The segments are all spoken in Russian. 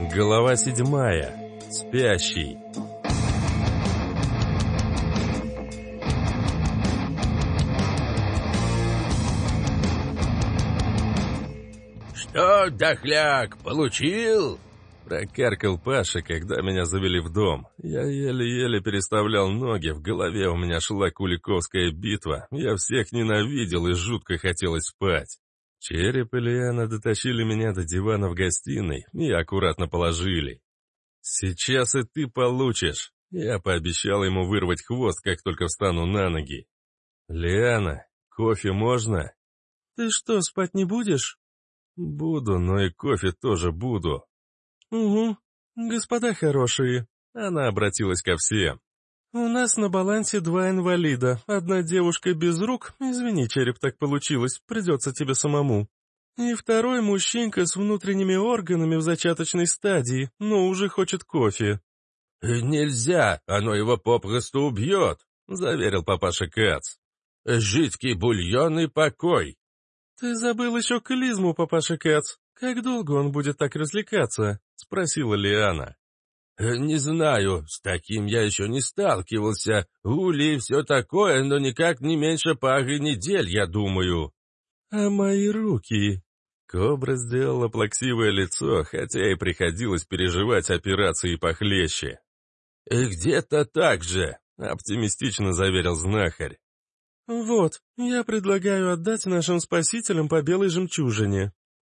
Глава седьмая. Спящий. «Что, дохляк, получил?» Прокаркал Паша, когда меня завели в дом. Я еле-еле переставлял ноги, в голове у меня шла Куликовская битва. Я всех ненавидел и жутко хотелось спать. Череп и Лиана дотащили меня до дивана в гостиной и аккуратно положили. «Сейчас и ты получишь!» Я пообещал ему вырвать хвост, как только встану на ноги. «Лиана, кофе можно?» «Ты что, спать не будешь?» «Буду, но и кофе тоже буду». «Угу, господа хорошие». Она обратилась ко всем. «У нас на балансе два инвалида. Одна девушка без рук, извини, череп, так получилось, придется тебе самому. И второй мужчинка с внутренними органами в зачаточной стадии, но уже хочет кофе». «Нельзя, оно его попросту убьет», — заверил папаша Кац. «Жидкий бульон и покой». «Ты забыл еще клизму, папаша Кац. Как долго он будет так развлекаться?» — спросила Лиана. Э, «Не знаю, с таким я еще не сталкивался. Ули и все такое, но никак не меньше пары недель, я думаю». «А мои руки?» Кобра сделала плаксивое лицо, хотя и приходилось переживать операции похлеще. «Э, «Где-то так же», — оптимистично заверил знахарь. «Вот, я предлагаю отдать нашим спасителям по белой жемчужине».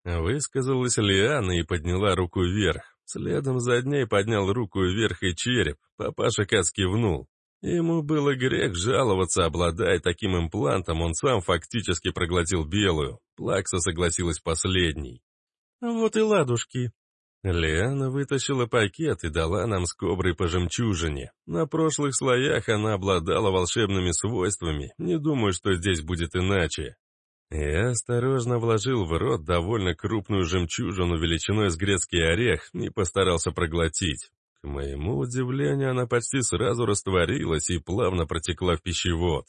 Высказалась Лиана и подняла руку вверх. Следом за ней поднял руку вверх и череп. Папаша Кац кивнул. Ему было грех жаловаться, обладая таким имплантом, он сам фактически проглотил белую. Плакса согласилась последней. «Вот и ладушки». Лиана вытащила пакет и дала нам с коброй по жемчужине. На прошлых слоях она обладала волшебными свойствами, не думаю, что здесь будет иначе. Я осторожно вложил в рот довольно крупную жемчужину величиной с грецкий орех и постарался проглотить. К моему удивлению, она почти сразу растворилась и плавно протекла в пищевод.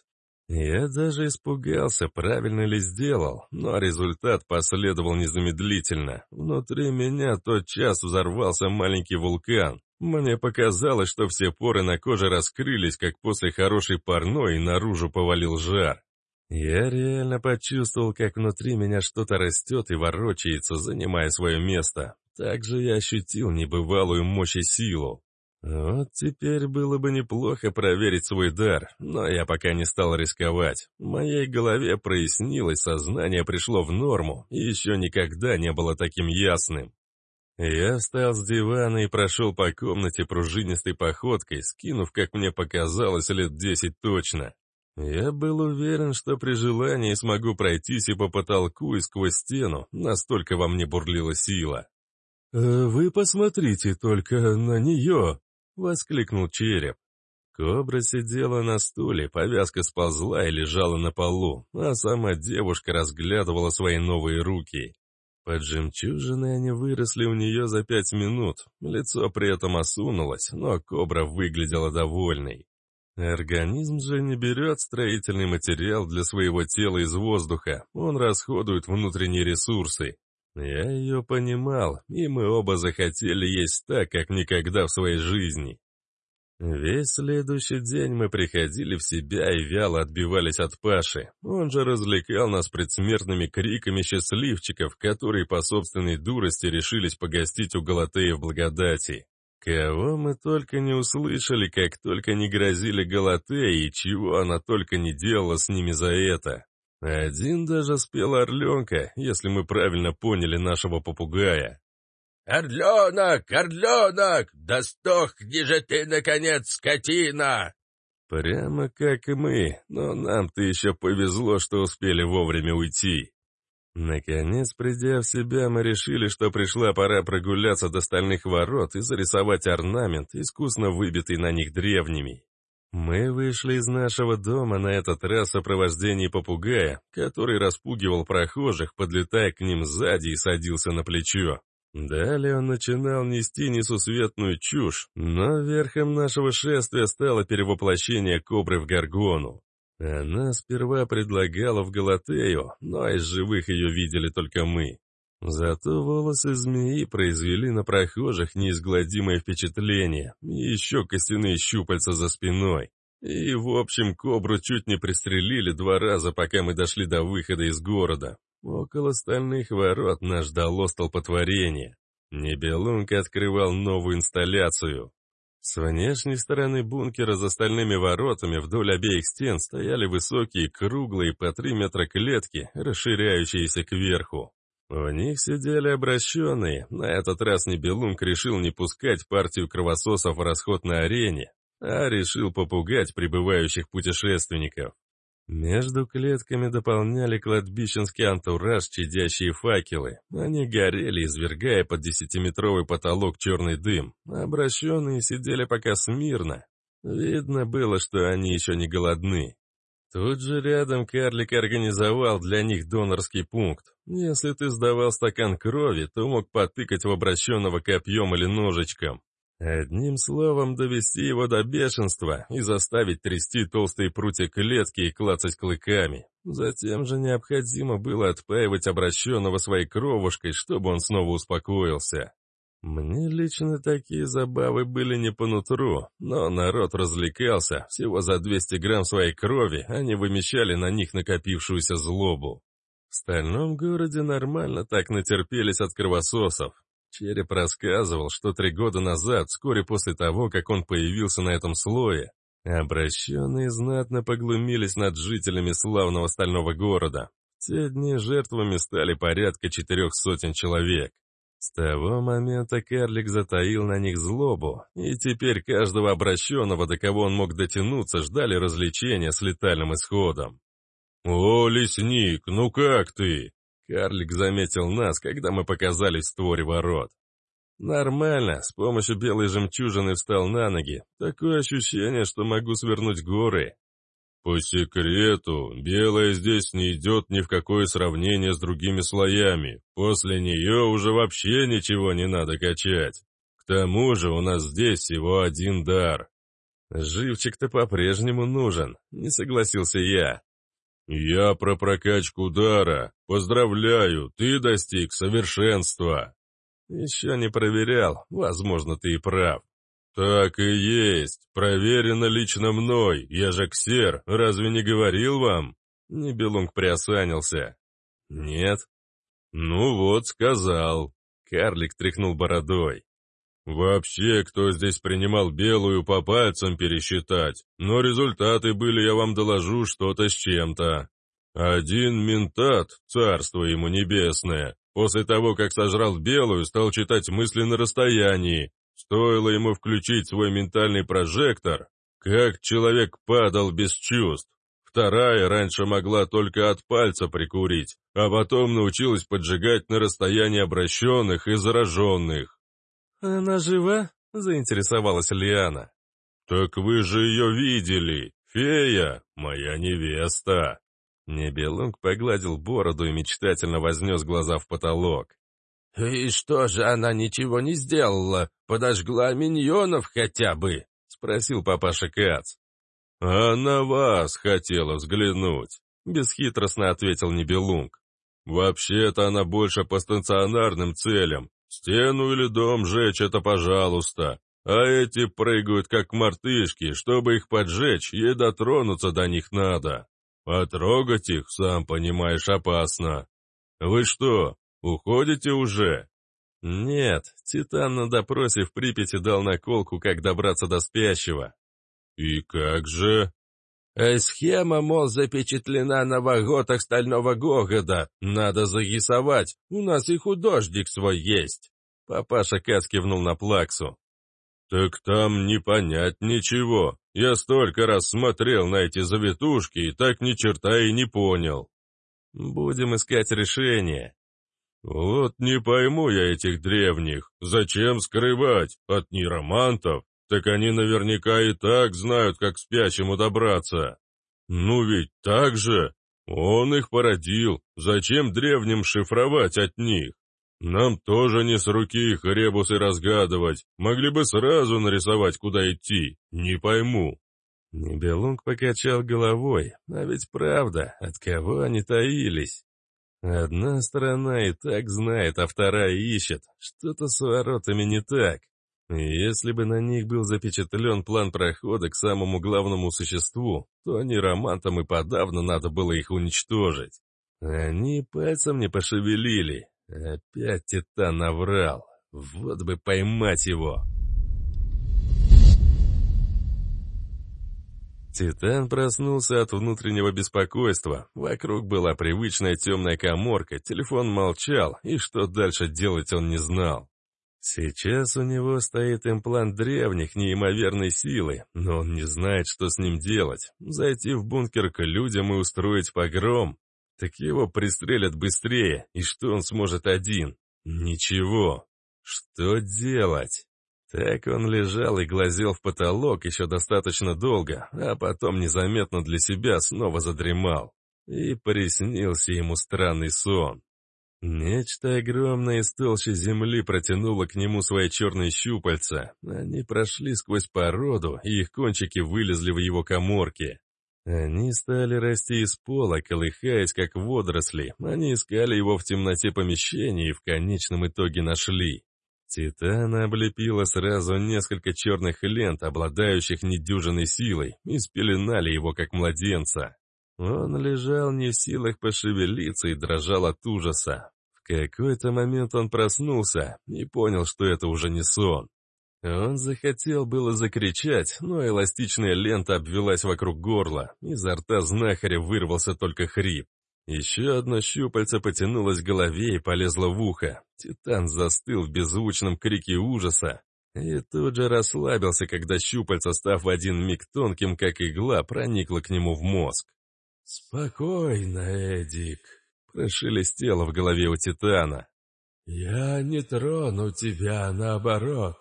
Я даже испугался, правильно ли сделал, но результат последовал незамедлительно. Внутри меня тот час взорвался маленький вулкан. Мне показалось, что все поры на коже раскрылись, как после хорошей парной, и наружу повалил жар. Я реально почувствовал, как внутри меня что-то растет и ворочается, занимая свое место. Также я ощутил небывалую мощь и силу. Вот теперь было бы неплохо проверить свой дар, но я пока не стал рисковать. В моей голове прояснилось, сознание пришло в норму, и еще никогда не было таким ясным. Я встал с дивана и прошел по комнате пружинистой походкой, скинув, как мне показалось, лет десять точно. Я был уверен, что при желании смогу пройтись и по потолку, и сквозь стену, настолько во мне бурлила сила. «Э, «Вы посмотрите только на нее!» — воскликнул череп. Кобра сидела на стуле, повязка сползла и лежала на полу, а сама девушка разглядывала свои новые руки. Под жемчужиной они выросли у нее за пять минут, лицо при этом осунулось, но кобра выглядела довольной. Организм же не берет строительный материал для своего тела из воздуха, он расходует внутренние ресурсы. Я ее понимал, и мы оба захотели есть так, как никогда в своей жизни. Весь следующий день мы приходили в себя и вяло отбивались от Паши. Он же развлекал нас предсмертными криками счастливчиков, которые по собственной дурости решились погостить у Галатея в благодати. Кого мы только не услышали, как только не грозили Галатеи, и чего она только не делала с ними за это. Один даже спел орленка, если мы правильно поняли нашего попугая. «Орленок! Орленок! Да сдохни же ты, наконец, скотина!» Прямо как и мы, но нам-то еще повезло, что успели вовремя уйти. Наконец, придя в себя, мы решили, что пришла пора прогуляться до стальных ворот и зарисовать орнамент, искусно выбитый на них древними. Мы вышли из нашего дома на этот раз в сопровождении попугая, который распугивал прохожих, подлетая к ним сзади и садился на плечо. Далее он начинал нести несусветную чушь, но верхом нашего шествия стало перевоплощение кобры в горгону. Она сперва предлагала в Галатею, но из живых ее видели только мы. Зато волосы змеи произвели на прохожих неизгладимое впечатление, и еще костяные щупальца за спиной. И, в общем, кобру чуть не пристрелили два раза, пока мы дошли до выхода из города. Около стальных ворот нас ждало столпотворение. Небелунг открывал новую инсталляцию. С внешней стороны бункера за стальными воротами вдоль обеих стен стояли высокие, круглые, по три метра клетки, расширяющиеся кверху. В них сидели обращенные. На этот раз Небелунг решил не пускать партию кровососов в расход на арене, а решил попугать прибывающих путешественников. Между клетками дополняли кладбищенский антураж чадящие факелы. Они горели, извергая под десятиметровый потолок черный дым. Обращенные сидели пока смирно. Видно было, что они еще не голодны. Тут же рядом карлик организовал для них донорский пункт. Если ты сдавал стакан крови, то мог потыкать в обращенного копьем или ножичком. Одним словом, довести его до бешенства и заставить трясти толстые прутья клетки и клацать клыками. Затем же необходимо было отпаивать обращенного своей кровушкой, чтобы он снова успокоился. Мне лично такие забавы были не по нутру, но народ развлекался, всего за 200 грамм своей крови они вымещали на них накопившуюся злобу. В стальном городе нормально так натерпелись от кровососов, Череп рассказывал, что три года назад, вскоре после того, как он появился на этом слое, обращенные знатно поглумились над жителями славного стального города. Те дни жертвами стали порядка четырех сотен человек. С того момента карлик затаил на них злобу, и теперь каждого обращенного, до кого он мог дотянуться, ждали развлечения с летальным исходом. «О, лесник, ну как ты?» Карлик заметил нас, когда мы показались в створе ворот. Нормально, с помощью белой жемчужины встал на ноги. Такое ощущение, что могу свернуть горы. По секрету, белая здесь не идет ни в какое сравнение с другими слоями. После нее уже вообще ничего не надо качать. К тому же у нас здесь всего один дар. Живчик-то по-прежнему нужен, не согласился я. «Я про прокачку дара. Поздравляю, ты достиг совершенства». «Еще не проверял. Возможно, ты и прав». «Так и есть. Проверено лично мной. Я же ксер. Разве не говорил вам?» Небелунг приосанился. «Нет». «Ну вот, сказал». Карлик тряхнул бородой. «Вообще, кто здесь принимал белую, по пальцам пересчитать, но результаты были, я вам доложу, что-то с чем-то. Один ментат, царство ему небесное, после того, как сожрал белую, стал читать мысли на расстоянии. Стоило ему включить свой ментальный прожектор, как человек падал без чувств. Вторая раньше могла только от пальца прикурить, а потом научилась поджигать на расстоянии обращенных и зараженных. «Она жива?» — заинтересовалась Лиана. «Так вы же ее видели! Фея, моя невеста!» Небелунг погладил бороду и мечтательно вознес глаза в потолок. «И что же она ничего не сделала? Подожгла миньонов хотя бы?» — спросил папаша Кац. «А на вас хотела взглянуть», — бесхитростно ответил Небелунг. «Вообще-то она больше по стационарным целям, Стену или дом жечь — это пожалуйста. А эти прыгают как мартышки, чтобы их поджечь, ей дотронуться до них надо. А трогать их, сам понимаешь, опасно. Вы что, уходите уже? Нет, Титан на допросе в Припяти дал наколку, как добраться до спящего. И как же? Э, схема, мол, запечатлена на ваготах стального гогода. Надо зарисовать. У нас и художник свой есть. Папаша Кац кивнул на плаксу. «Так там не понять ничего. Я столько раз смотрел на эти завитушки и так ни черта и не понял». «Будем искать решение». «Вот не пойму я этих древних. Зачем скрывать? От нейромантов? Так они наверняка и так знают, как к спящему добраться. Ну ведь так же. Он их породил. Зачем древним шифровать от них? Нам тоже не с руки их ребусы разгадывать. Могли бы сразу нарисовать, куда идти. Не пойму. Небелунг покачал головой. А ведь правда, от кого они таились? Одна сторона и так знает, а вторая ищет. Что-то с воротами не так. Если бы на них был запечатлен план прохода к самому главному существу, то они романтам и подавно надо было их уничтожить. Они пальцем не пошевелили. Опять Титан наврал. Вот бы поймать его. Титан проснулся от внутреннего беспокойства. Вокруг была привычная темная коморка, телефон молчал, и что дальше делать он не знал. Сейчас у него стоит имплант древних неимоверной силы, но он не знает, что с ним делать. Зайти в бункер к людям и устроить погром. Так его пристрелят быстрее, и что он сможет один? Ничего. Что делать? Так он лежал и глазел в потолок еще достаточно долго, а потом незаметно для себя снова задремал. И приснился ему странный сон. Нечто огромное из толщи земли протянуло к нему свои черные щупальца. Они прошли сквозь породу, и их кончики вылезли в его коморки. Они стали расти из пола, колыхаясь, как водоросли. Они искали его в темноте помещения и в конечном итоге нашли. Титана облепила сразу несколько черных лент, обладающих недюжиной силой, и спеленали его, как младенца. Он лежал не в силах пошевелиться и дрожал от ужаса. В какой-то момент он проснулся и понял, что это уже не сон. Он захотел было закричать, но эластичная лента обвелась вокруг горла, изо рта знахаря вырвался только хрип. Еще одно щупальце потянулось к голове и полезло в ухо. Титан застыл в беззвучном крике ужаса, и тут же расслабился, когда щупальца, став в один миг тонким, как игла, проникло к нему в мозг. «Спокойно, Эдик», — прошелестело в голове у Титана. «Я не трону тебя, наоборот.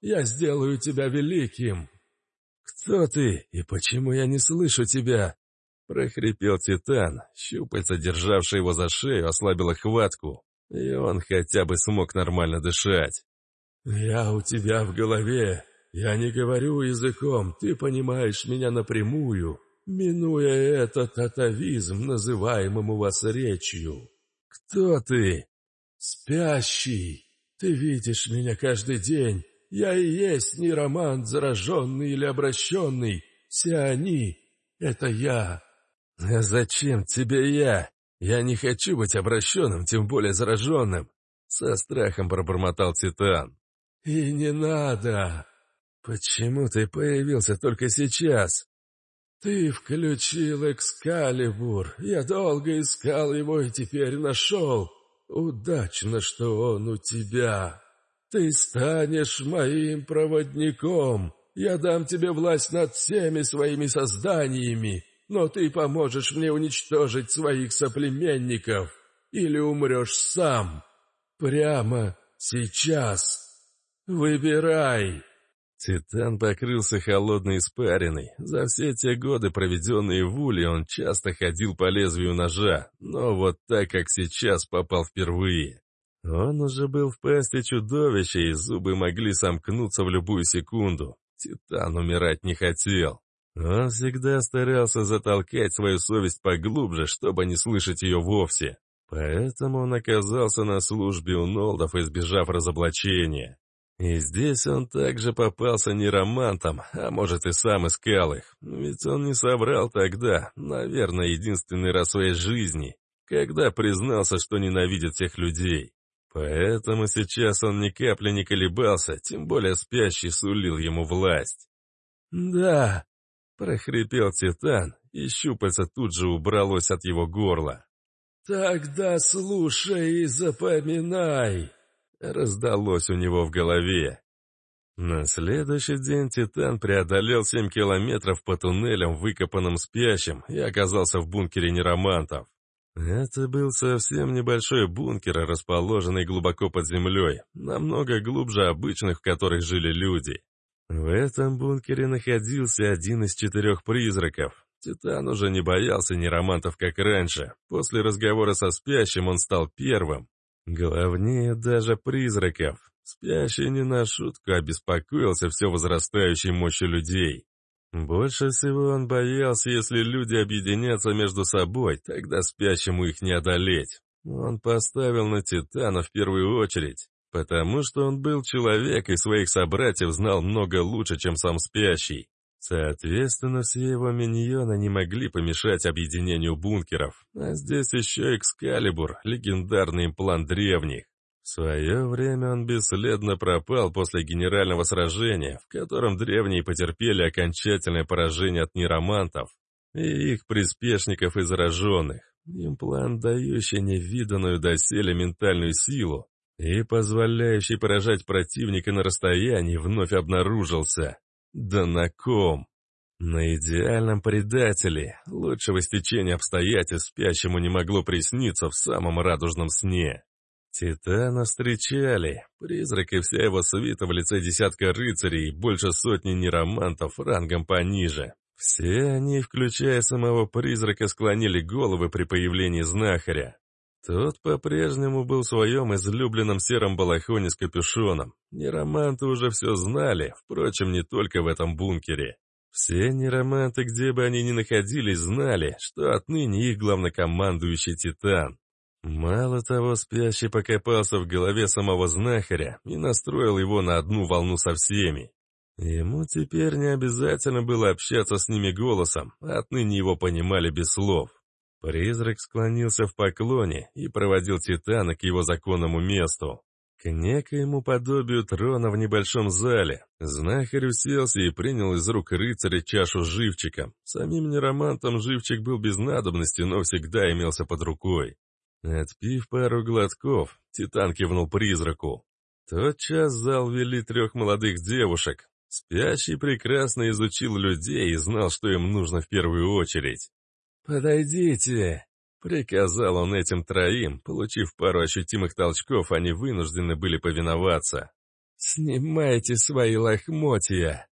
Я сделаю тебя великим». «Кто ты и почему я не слышу тебя?» прохрипел Титан. Щупальца, державшее его за шею, ослабило хватку, и он хотя бы смог нормально дышать. «Я у тебя в голове. Я не говорю языком, ты понимаешь меня напрямую минуя этот атовизм, называемым у вас речью. Кто ты? Спящий. Ты видишь меня каждый день. Я и есть не роман, зараженный или обращенный. Все они — это я. А зачем тебе я? Я не хочу быть обращенным, тем более зараженным. Со страхом пробормотал Титан. И не надо. Почему ты появился только сейчас? «Ты включил Экскалибур. Я долго искал его и теперь нашел. Удачно, что он у тебя. Ты станешь моим проводником. Я дам тебе власть над всеми своими созданиями, но ты поможешь мне уничтожить своих соплеменников. Или умрешь сам. Прямо сейчас. Выбирай!» Титан покрылся холодной испариной. За все те годы, проведенные в Уле, он часто ходил по лезвию ножа, но вот так, как сейчас, попал впервые. Он уже был в пасти чудовища, и зубы могли сомкнуться в любую секунду. Титан умирать не хотел. Он всегда старался затолкать свою совесть поглубже, чтобы не слышать ее вовсе. Поэтому он оказался на службе у Нолдов, избежав разоблачения. И здесь он также попался не романтом, а может и сам искал их. Ведь он не соврал тогда, наверное, единственный раз в своей жизни, когда признался, что ненавидит всех людей. Поэтому сейчас он ни капли не колебался, тем более спящий сулил ему власть. «Да», — прохрипел Титан, и щупальца тут же убралось от его горла. «Тогда слушай и запоминай!» Раздалось у него в голове. На следующий день Титан преодолел 7 километров по туннелям, выкопанным спящим, и оказался в бункере неромантов. Это был совсем небольшой бункер, расположенный глубоко под землей, намного глубже обычных, в которых жили люди. В этом бункере находился один из четырех призраков. Титан уже не боялся неромантов, как раньше. После разговора со спящим он стал первым, Главнее даже призраков. Спящий не на шутку обеспокоился все возрастающей мощью людей. Больше всего он боялся, если люди объединятся между собой, тогда спящему их не одолеть. Он поставил на Титана в первую очередь, потому что он был человек и своих собратьев знал много лучше, чем сам спящий. Соответственно, все его миньоны не могли помешать объединению бункеров, а здесь еще Экскалибур, легендарный имплант древних. В свое время он бесследно пропал после генерального сражения, в котором древние потерпели окончательное поражение от нейромантов и их приспешников и зараженных. Имплант, дающий невиданную доселе ментальную силу и позволяющий поражать противника на расстоянии, вновь обнаружился. Да на ком? На идеальном предателе. Лучшего стечения обстоятельств спящему не могло присниться в самом радужном сне. Титана встречали. Призрак и вся его свита в лице десятка рыцарей и больше сотни неромантов рангом пониже. Все они, включая самого призрака, склонили головы при появлении знахаря. Тот по-прежнему был в своем излюбленном сером балахоне с капюшоном. Нероманты уже все знали, впрочем, не только в этом бункере. Все нероманты, где бы они ни находились, знали, что отныне их главнокомандующий Титан. Мало того, спящий покопался в голове самого знахаря и настроил его на одну волну со всеми. Ему теперь не обязательно было общаться с ними голосом, отныне его понимали без слов. Призрак склонился в поклоне и проводил Титана к его законному месту. К некоему подобию трона в небольшом зале. Знахарь уселся и принял из рук рыцаря чашу с живчиком. Самим неромантом живчик был без надобности, но всегда имелся под рукой. Отпив пару глотков, Титан кивнул призраку. Тотчас зал вели трех молодых девушек. Спящий прекрасно изучил людей и знал, что им нужно в первую очередь. «Подойдите!» — приказал он этим троим. Получив пару ощутимых толчков, они вынуждены были повиноваться. «Снимайте свои лохмотья!»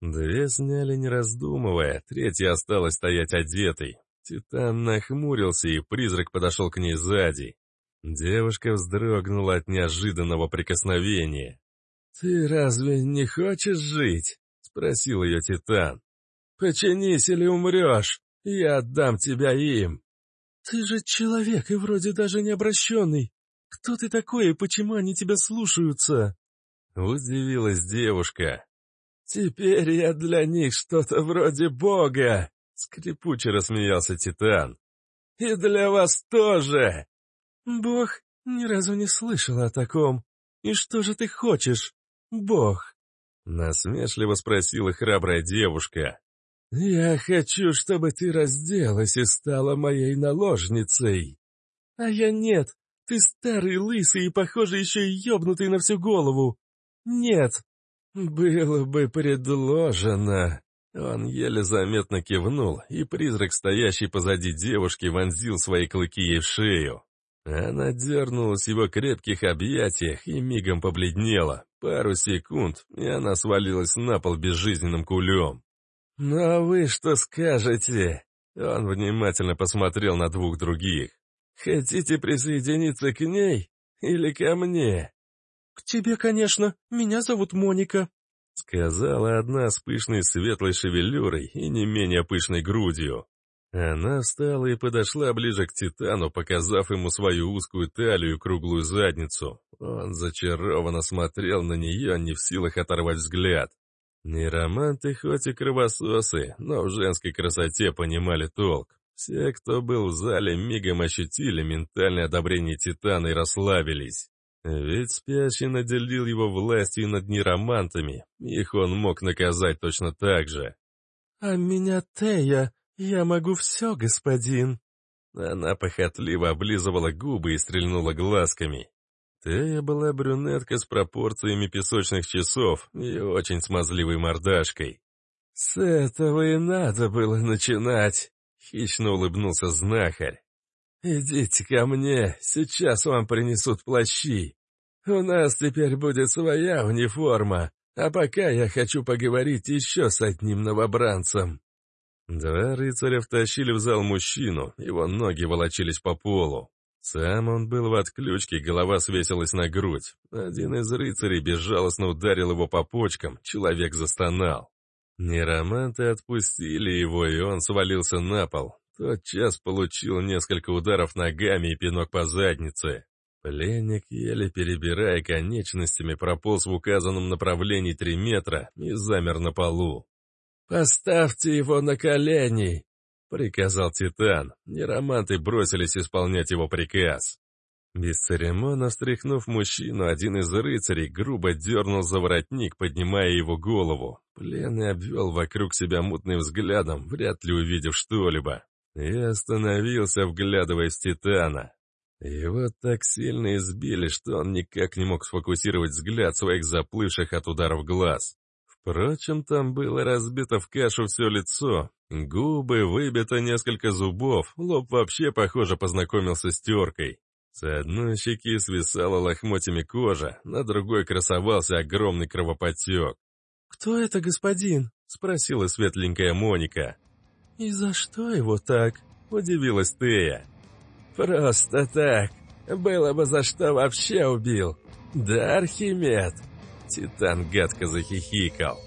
Две сняли, не раздумывая, третья осталась стоять одетой. Титан нахмурился, и призрак подошел к ней сзади. Девушка вздрогнула от неожиданного прикосновения. «Ты разве не хочешь жить?» — спросил ее Титан. «Починись или умрешь, я отдам тебя им». «Ты же человек и вроде даже не обращенный. Кто ты такой и почему они тебя слушаются?» Удивилась девушка. «Теперь я для них что-то вроде бога!» Скрипуче рассмеялся Титан. «И для вас тоже!» «Бог, ни разу не слышал о таком. И что же ты хочешь, Бог?» Насмешливо спросила храбрая девушка. «Я хочу, чтобы ты разделась и стала моей наложницей». «А я нет. Ты старый, лысый и, похоже, еще и ебнутый на всю голову. Нет». «Было бы предложено», он еле заметно кивнул, и призрак, стоящий позади девушки, вонзил свои клыки ей в шею. Она дернулась в его крепких объятиях и мигом побледнела. Пару секунд, и она свалилась на пол безжизненным кулем. «Ну а вы что скажете?» Он внимательно посмотрел на двух других. «Хотите присоединиться к ней или ко мне?» «К тебе, конечно. Меня зовут Моника», Сказала одна с пышной светлой шевелюрой и не менее пышной грудью. Она встала и подошла ближе к Титану, показав ему свою узкую талию и круглую задницу. Он зачарованно смотрел на нее, не в силах оторвать взгляд. Нейроманты хоть и кровососы, но в женской красоте понимали толк. Все, кто был в зале, мигом ощутили ментальное одобрение Титана и расслабились. Ведь спящий наделил его властью над нейромантами, их он мог наказать точно так же. «А меня Тея, я могу все, господин!» Она похотливо облизывала губы и стрельнула глазками. Тея была брюнетка с пропорциями песочных часов и очень смазливой мордашкой. «С этого и надо было начинать!» — хищно улыбнулся знахарь. «Идите ко мне, сейчас вам принесут плащи. У нас теперь будет своя униформа, а пока я хочу поговорить еще с одним новобранцем». Два рыцаря втащили в зал мужчину, его ноги волочились по полу. Сам он был в отключке, голова свесилась на грудь. Один из рыцарей безжалостно ударил его по почкам, человек застонал. Нероманты отпустили его, и он свалился на пол. Тот час получил несколько ударов ногами и пинок по заднице. Пленник, еле перебирая конечностями, прополз в указанном направлении три метра и замер на полу. «Поставьте его на колени!» — приказал Титан. Нероманты бросились исполнять его приказ. Бесцеремонно встряхнув мужчину, один из рыцарей грубо дернул за воротник, поднимая его голову. Пленный обвел вокруг себя мутным взглядом, вряд ли увидев что-либо. И остановился, вглядываясь в Титана. Его так сильно избили, что он никак не мог сфокусировать взгляд своих заплывших от ударов глаз. Впрочем, там было разбито в кашу все лицо, губы, выбито несколько зубов, лоб вообще, похоже, познакомился с теркой. С одной щеки свисала лохмотьями кожа, на другой красовался огромный кровоподтек. «Кто это, господин?» — спросила светленькая Моника. «И за что его так?» — удивилась Тея. «Просто так. Было бы за что вообще убил. Да, Архимед?» Титан гадко захихикал.